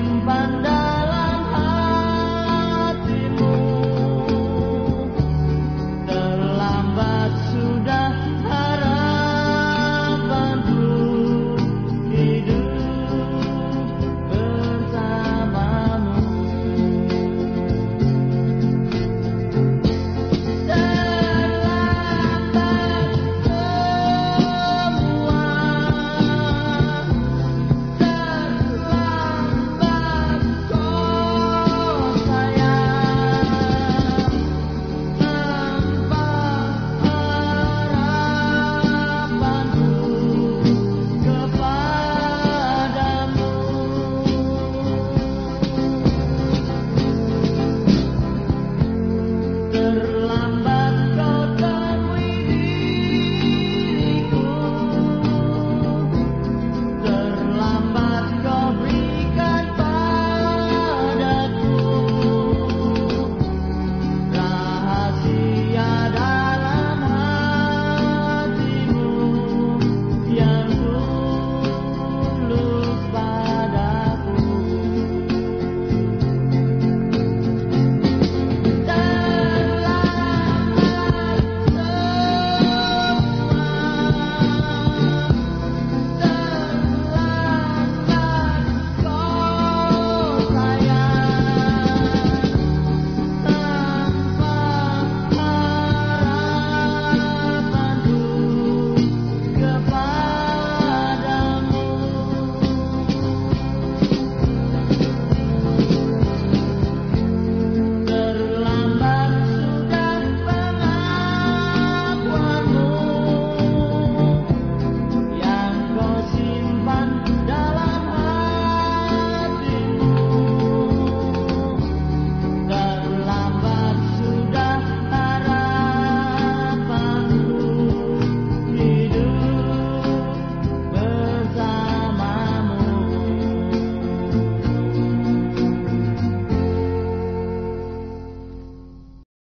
simpan